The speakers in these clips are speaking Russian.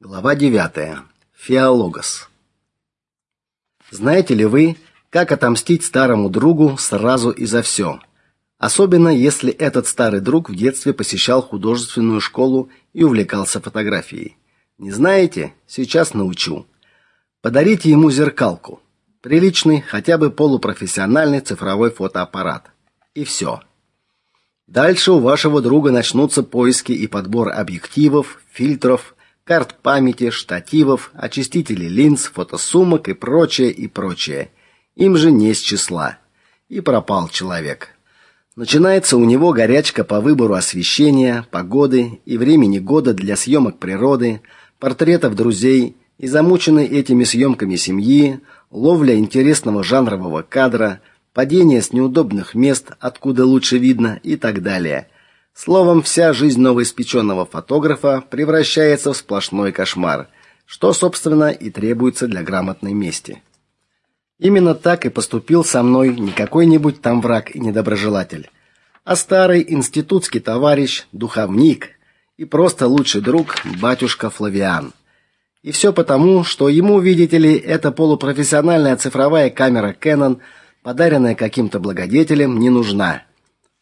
Глава 9. Фиологос. Знаете ли вы, как отомстить старому другу сразу и за все? Особенно если этот старый друг в детстве посещал художественную школу и увлекался фотографией. Не знаете? Сейчас научу. Подарите ему зеркалку. Приличный, хотя бы полупрофессиональный цифровой фотоаппарат. И все. Дальше у вашего друга начнутся поиски и подбор объективов, фильтров, карт памяти, штативов, очистителей линз, фотосумок и прочее, и прочее. Им же не с числа. И пропал человек. Начинается у него горячка по выбору освещения, погоды и времени года для съемок природы, портретов друзей и замученной этими съемками семьи, ловля интересного жанрового кадра, падение с неудобных мест, откуда лучше видно и так далее – Словом, вся жизнь новоиспеченного фотографа превращается в сплошной кошмар, что, собственно, и требуется для грамотной мести. Именно так и поступил со мной не какой-нибудь там враг и недоброжелатель, а старый институтский товарищ, духовник и просто лучший друг батюшка Флавиан. И все потому, что ему, видите ли, эта полупрофессиональная цифровая камера Canon, подаренная каким-то благодетелем, не нужна.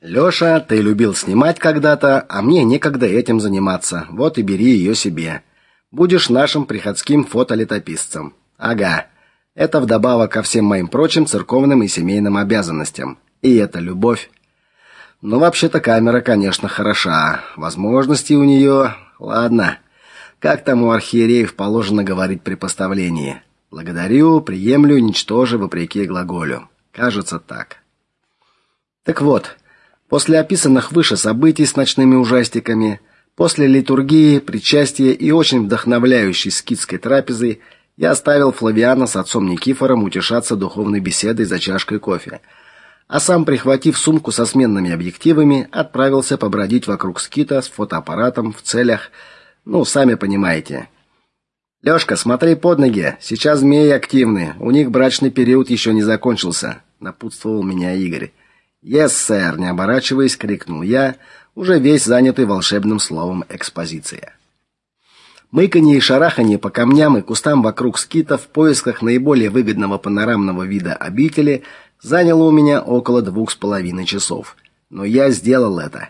Лёша, ты любил снимать когда-то, а мне некогда этим заниматься. Вот и бери её себе. Будешь нашим приходским фотолетописцем. Ага. Это вдобавок ко всем моим прочим церковным и семейным обязанностям. И это любовь. Ну, вообще-то камера, конечно, хороша. Возможности у неё, ладно. Как там у архиереев положено говорить при поставлении? Благодарю, приемлю, ничтоже вопреки глаголю. Кажется так. Так вот, После описанных выше событий с ночными ужастиками, после литургии, причастия и очень вдохновляющей скитской трапезы, я оставил Флавиана с отцом Никифором утешаться духовной беседой за чашкой кофе, а сам, прихватив сумку со сменными объективами, отправился побродить вокруг скита с фотоаппаратом в целях, ну, сами понимаете. Лёшка, смотри под ноги, сейчас змеи активны, у них брачный период еще не закончился, напутствовал меня Игорь. «Yes, сэр!» — не оборачиваясь, крикнул я, уже весь занятый волшебным словом «экспозиция». Мыканье и шараханье по камням и кустам вокруг скита в поисках наиболее выгодного панорамного вида обители заняло у меня около двух с половиной часов. Но я сделал это.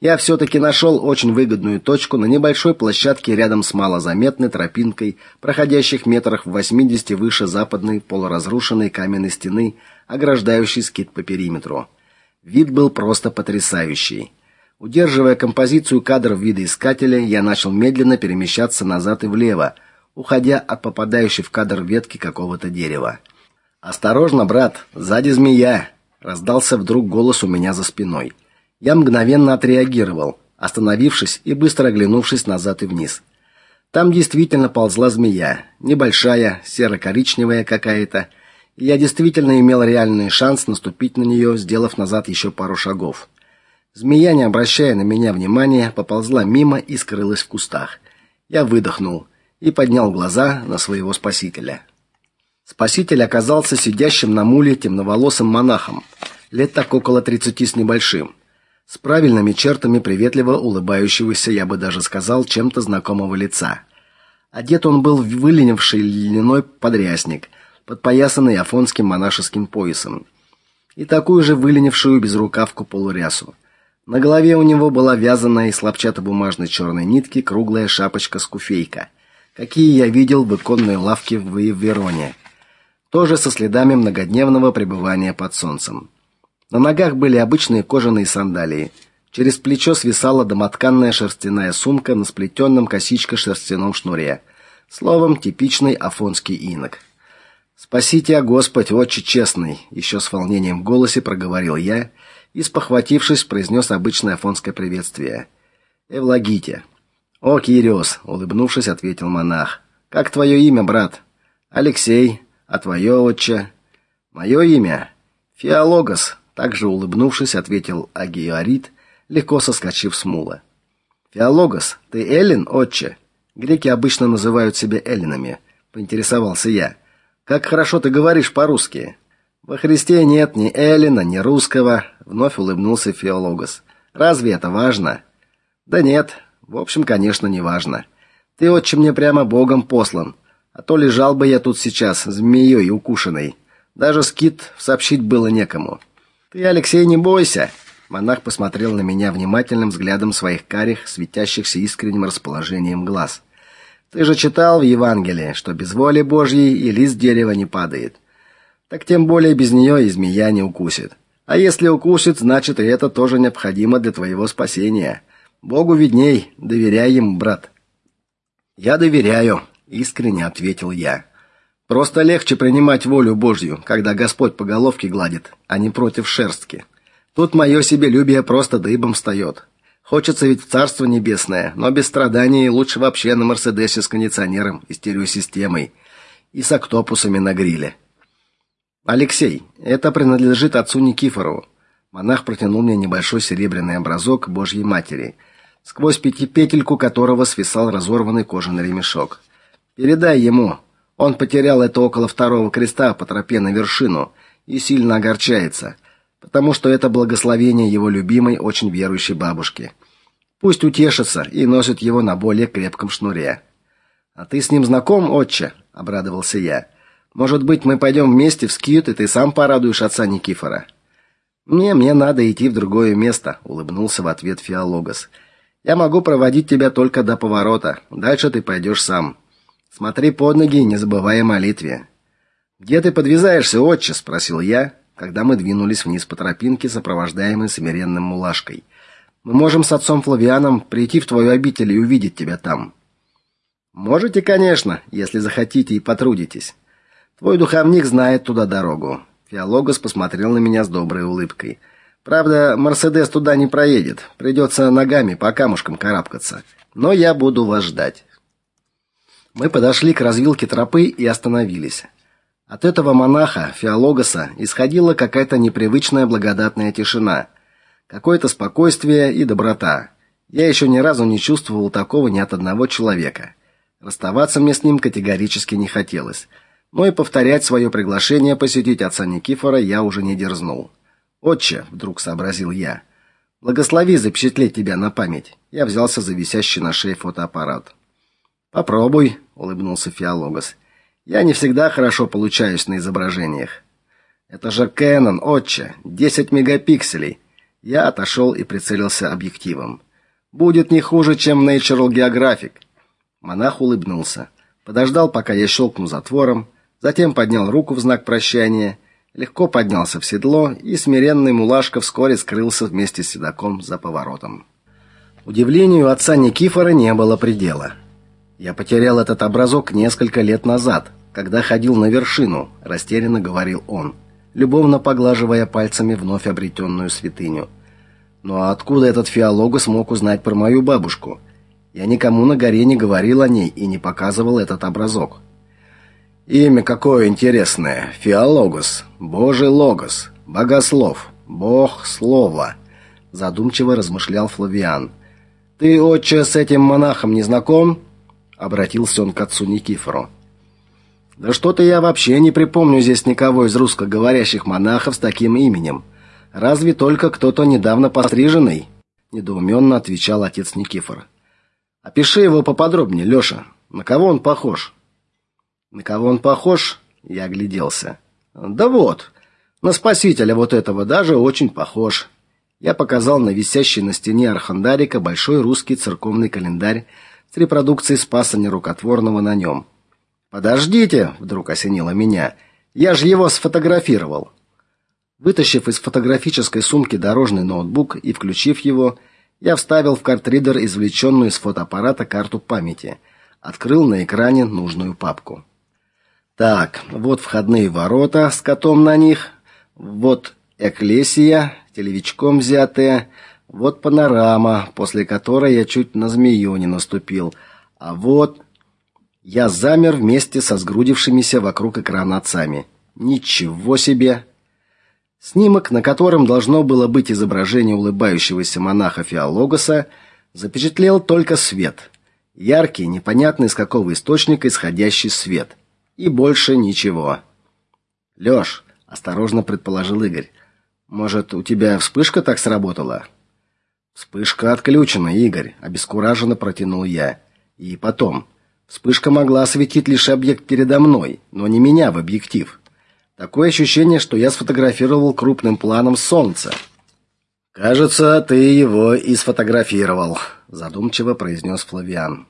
Я все-таки нашел очень выгодную точку на небольшой площадке рядом с малозаметной тропинкой, проходящих метрах в 80 выше западной полуразрушенной каменной стены, ограждающей скит по периметру. Вид был просто потрясающий. Удерживая композицию кадров видоискателя, я начал медленно перемещаться назад и влево, уходя от попадающей в кадр ветки какого-то дерева. Осторожно, брат, сзади змея, раздался вдруг голос у меня за спиной. Я мгновенно отреагировал, остановившись и быстро оглянувшись назад и вниз. Там действительно ползла змея, небольшая, серо-коричневая какая-то, я действительно имел реальный шанс наступить на нее, сделав назад еще пару шагов. Змея, не обращая на меня внимания, поползла мимо и скрылась в кустах. Я выдохнул и поднял глаза на своего спасителя. Спаситель оказался сидящим на муле темноволосым монахом, лет так около тридцати с небольшим, с правильными чертами приветливо улыбающегося, я бы даже сказал, чем-то знакомого лица. Одет он был в выленивший льняной подрясник – подпоясанный афонским монашеским поясом, и такую же выленившую безрукавку полурясу. На голове у него была вязаная из хлопчатобумажной черной нитки круглая шапочка-скуфейка, какие я видел в иконной лавке в Вероне, тоже со следами многодневного пребывания под солнцем. На ногах были обычные кожаные сандалии. Через плечо свисала домотканная шерстяная сумка на сплетенном косичко-шерстяном шнуре. Словом, типичный афонский инок. Спасите, а Господь, отче честный, еще с волнением в голосе проговорил я и, спохватившись, произнес обычное афонское приветствие. Эвлагите. О, Кириос, улыбнувшись, ответил монах. Как твое имя, брат? Алексей. А твое, отче? Мое имя Фиологос, также улыбнувшись, ответил Агиорит, легко соскочив с мула. Фиологос, ты эллин, отче? Греки обычно называют себя эллинами, поинтересовался я. Как хорошо ты говоришь по-русски. Во Христе нет ни эллина, ни русского, вновь улыбнулся Феологос. Разве это важно? Да нет. В общем, конечно, не важно. Ты отче мне прямо богом послан, а то лежал бы я тут сейчас змеей укушенной. Даже скит сообщить было некому. Ты, Алексей, не бойся. Монах посмотрел на меня внимательным взглядом своих карих, светящихся искренним расположением глаз. Ты же читал в Евангелии, что без воли Божьей и лист дерева не падает. Так тем более без нее и змея не укусит. А если укусит, значит и это тоже необходимо для твоего спасения. Богу видней, доверяй ему, брат. Я доверяю, искренне ответил я. Просто легче принимать волю Божью, когда Господь по головке гладит, а не против шерстки. Тут мое себелюбие просто дыбом встает. Хочется ведь в Царство Небесное, но без страданий лучше вообще на Мерседесе с кондиционером и стереосистемой и с октопусами на гриле. Алексей, это принадлежит отцу Никифорову. Монах протянул мне небольшой серебряный образок Божьей Матери, сквозь пятипетельку которого свисал разорванный кожаный ремешок. Передай ему. Он потерял это около второго креста по тропе на вершину и сильно огорчается потому что это благословение его любимой, очень верующей бабушки. Пусть утешится и носит его на более крепком шнуре. А ты с ним знаком, отче? обрадовался я. Может быть, мы пойдем вместе в скит, и ты сам порадуешь отца Никифора. Мне мне надо идти в другое место, улыбнулся в ответ Фиологос. Я могу проводить тебя только до поворота. Дальше ты пойдешь сам. Смотри под ноги и не забывай о молитве. Где ты подвязаешься, отче, спросил я, когда мы двинулись вниз по тропинке, сопровождаемые смиренным мулашкой. Мы можем с отцом Флавианом прийти в твою обитель и увидеть тебя там. Можете, конечно, если захотите и потрудитесь. Твой духовник знает туда дорогу. Фиологос посмотрел на меня с доброй улыбкой. Правда, Мерседес туда не проедет. Придется ногами по камушкам карабкаться. Но я буду вас ждать. Мы подошли к развилке тропы и остановились. От этого монаха Феологоса исходила какая-то непривычная благодатная тишина, какое-то спокойствие и доброта. Я еще ни разу не чувствовал такого ни от одного человека. Расставаться мне с ним категорически не хотелось, но и повторять свое приглашение посетить отца Никифора я уже не дерзнул. "Отче", вдруг сообразил я. "Благослови запечатлеть тебя на память". Я взялся за висящий на шее фотоаппарат. "Попробуй", улыбнулся Феологос. Я не всегда хорошо получаюсь на изображениях. Это же Canon, отче, 10 мегапикселей. Я отошел и прицелился объективом. Будет не хуже, чем Natural Geographic. Монах улыбнулся, подождал, пока я щелкну затвором, затем поднял руку в знак прощания, легко поднялся в седло, и смиренный мулашка вскоре скрылся вместе с седаком за поворотом. Удивлению отца Никифора не было предела. Я потерял этот образок несколько лет назад, когда ходил на вершину, растерянно говорил он, любовно поглаживая пальцами вновь обретенную святыню. Ну а откуда этот фиологу смог узнать про мою бабушку? Я никому на горе не говорил о ней и не показывал этот образок. Имя какое интересное. Фиологос, Божий логос, богослов, бог слова, задумчиво размышлял Флавиан. Ты, отче, с этим монахом не знаком? Обратился он к отцу Никифору. Да что-то я вообще не припомню здесь никого из русскоговорящих монахов с таким именем. Разве только кто-то недавно постриженный, недоуменно отвечал отец Никифор. Опиши его поподробнее, Лёша. На кого он похож? На кого он похож? Я огляделся. Да вот, на спасителя вот этого даже очень похож. Я показал на висящий на стене архандарика большой русский церковный календарь с репродукцией Спаса нерукотворного на нем. Подождите, вдруг осенило меня. Я же его сфотографировал. Вытащив из фотографической сумки дорожный ноутбук и включив его, я вставил в картридер извлеченную из фотоаппарата карту памяти, открыл на экране нужную папку. Так, вот входные ворота с котом на них, вот эклесия, телевичком взятая, вот панорама, после которой я чуть на змею не наступил. А вот я замер вместе со сгрудившимися вокруг экрана отцами. Ничего себе. Снимок, на котором должно было быть изображение улыбающегося монаха Феологоса, запечатлел только свет. Яркий, непонятный из какого источника исходящий свет. И больше ничего. Лёш, осторожно предположил Игорь. Может, у тебя вспышка так сработала? Вспышка отключена, Игорь, обескураженно протянул я. И потом, вспышка могла осветить лишь объект передо мной, но не меня в объектив. Такое ощущение, что я сфотографировал крупным планом солнце. Кажется, ты его и сфотографировал, задумчиво произнес Флавиан.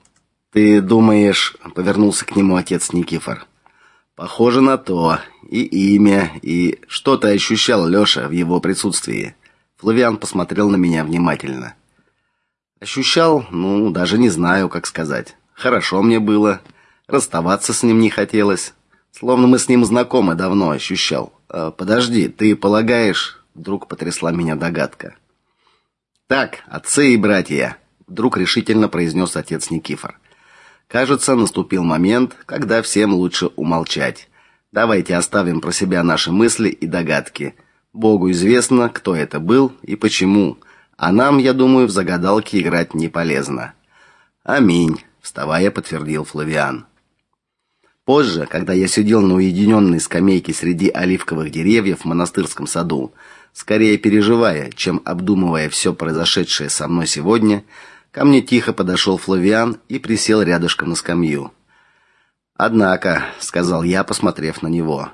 Ты думаешь, повернулся к нему отец Никифор. Похоже на то. И имя, и что ты ощущал, Лёша, в его присутствии. Флавиан посмотрел на меня внимательно. Ощущал, ну, даже не знаю, как сказать. Хорошо мне было. Расставаться с ним не хотелось. Словно мы с ним знакомы давно, ощущал. А, подожди, ты полагаешь, вдруг потрясла меня догадка. Так, отцы и братья, вдруг решительно произнес отец Никифор. Кажется, наступил момент, когда всем лучше умолчать. Давайте оставим про себя наши мысли и догадки. Богу известно, кто это был и почему. А нам, я думаю, в загадалки играть не полезно. Аминь, вставая, подтвердил Флавиан. Позже, когда я сидел на уединенной скамейке среди оливковых деревьев в монастырском саду, скорее переживая, чем обдумывая все произошедшее со мной сегодня, ко мне тихо подошел Флавиан и присел рядышком на скамью. "Однако", сказал я, посмотрев на него.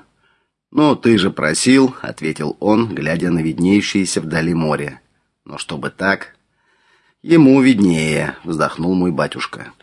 "Ну, ты же просил", ответил он, глядя на виднеющееся вдали море. "Но чтобы так, ему виднее", вздохнул мой батюшка.